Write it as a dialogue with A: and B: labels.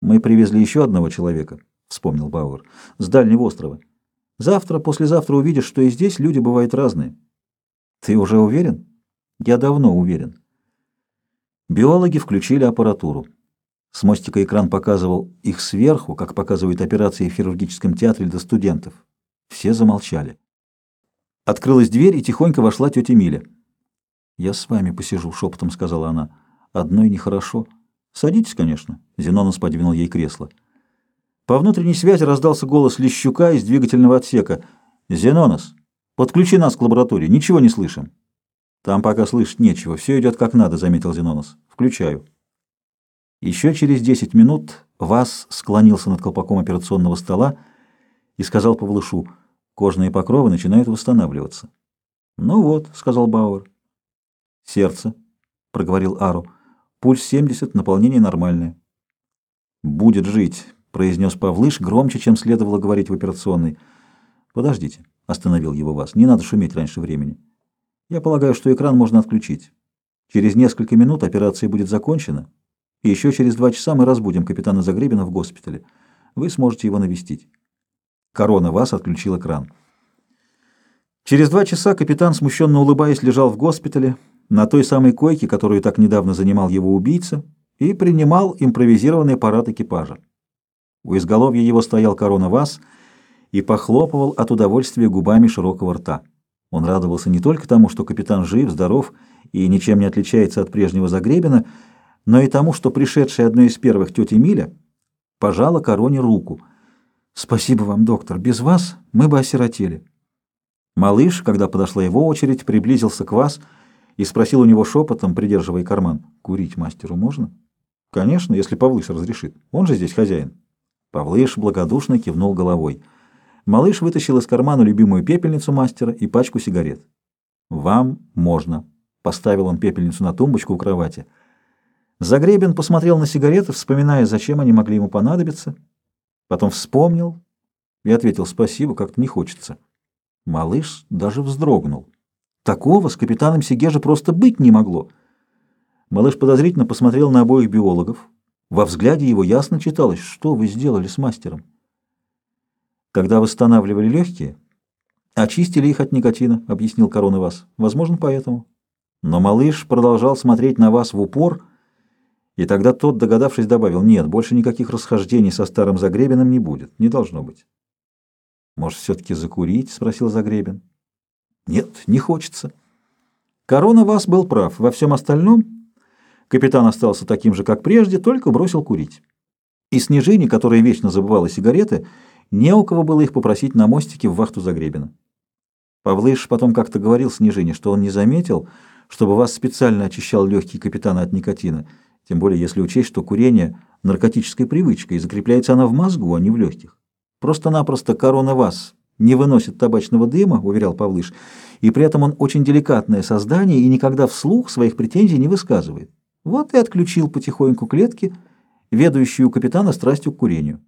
A: Мы привезли еще одного человека, вспомнил Бауэр, с дальнего острова. Завтра, послезавтра увидишь, что и здесь люди бывают разные. Ты уже уверен? Я давно уверен. Биологи включили аппаратуру. С мостика экран показывал их сверху, как показывают операции в хирургическом театре для студентов. Все замолчали. Открылась дверь, и тихонько вошла тетя Миля. «Я с вами посижу», — шепотом сказала она. «Одной нехорошо». «Садитесь, конечно», — Зенонос подвинул ей кресло. По внутренней связи раздался голос Лещука из двигательного отсека. «Зенонос, подключи нас к лаборатории, ничего не слышим». «Там пока слышать нечего, все идет как надо», — заметил Зенонос. «Включаю». Еще через десять минут Вас склонился над колпаком операционного стола и сказал Павлышу, «Кожные покровы начинают восстанавливаться». «Ну вот», — сказал Бауэр. «Сердце», — проговорил Ару. Пульс 70, наполнение нормальное. «Будет жить», — произнес Павлыш громче, чем следовало говорить в операционной. «Подождите», — остановил его вас. «Не надо шуметь раньше времени. Я полагаю, что экран можно отключить. Через несколько минут операция будет закончена, и еще через два часа мы разбудим капитана Загребина в госпитале. Вы сможете его навестить». Корона вас отключил экран. Через два часа капитан, смущенно улыбаясь, лежал в госпитале, на той самой койке, которую так недавно занимал его убийца, и принимал импровизированный аппарат экипажа. У изголовья его стоял корона Вас и похлопывал от удовольствия губами широкого рта. Он радовался не только тому, что капитан жив, здоров и ничем не отличается от прежнего Загребина, но и тому, что пришедшая одной из первых тетя Миля пожала короне руку. «Спасибо вам, доктор. Без вас мы бы осиротели». Малыш, когда подошла его очередь, приблизился к вас — и спросил у него шепотом, придерживая карман, «Курить мастеру можно?» «Конечно, если Павлыш разрешит. Он же здесь хозяин». Павлыш благодушно кивнул головой. Малыш вытащил из кармана любимую пепельницу мастера и пачку сигарет. «Вам можно», — поставил он пепельницу на тумбочку у кровати. Загребин посмотрел на сигареты, вспоминая, зачем они могли ему понадобиться. Потом вспомнил и ответил «спасибо, как-то не хочется». Малыш даже вздрогнул. Такого с капитаном Сигежа просто быть не могло. Малыш подозрительно посмотрел на обоих биологов. Во взгляде его ясно читалось, что вы сделали с мастером. Когда восстанавливали легкие, очистили их от никотина, объяснил Корона вас. Возможно, поэтому. Но малыш продолжал смотреть на вас в упор, и тогда тот, догадавшись, добавил, нет, больше никаких расхождений со старым Загребиным не будет, не должно быть. «Может, все-таки закурить?» — спросил Загребин. Нет, не хочется. Корона вас был прав. Во всем остальном капитан остался таким же, как прежде, только бросил курить. И Снежине, которая вечно забывала сигареты, не у кого было их попросить на мостике в вахту Загребина. Павлыш потом как-то говорил Снежине, что он не заметил, чтобы вас специально очищал легкий капитана от никотина, тем более если учесть, что курение – наркотическая привычка, и закрепляется она в мозгу, а не в легких. Просто-напросто корона вас не выносит табачного дыма, уверял Павлыш, и при этом он очень деликатное создание и никогда вслух своих претензий не высказывает. Вот и отключил потихоньку клетки, ведущую капитана страстью к курению.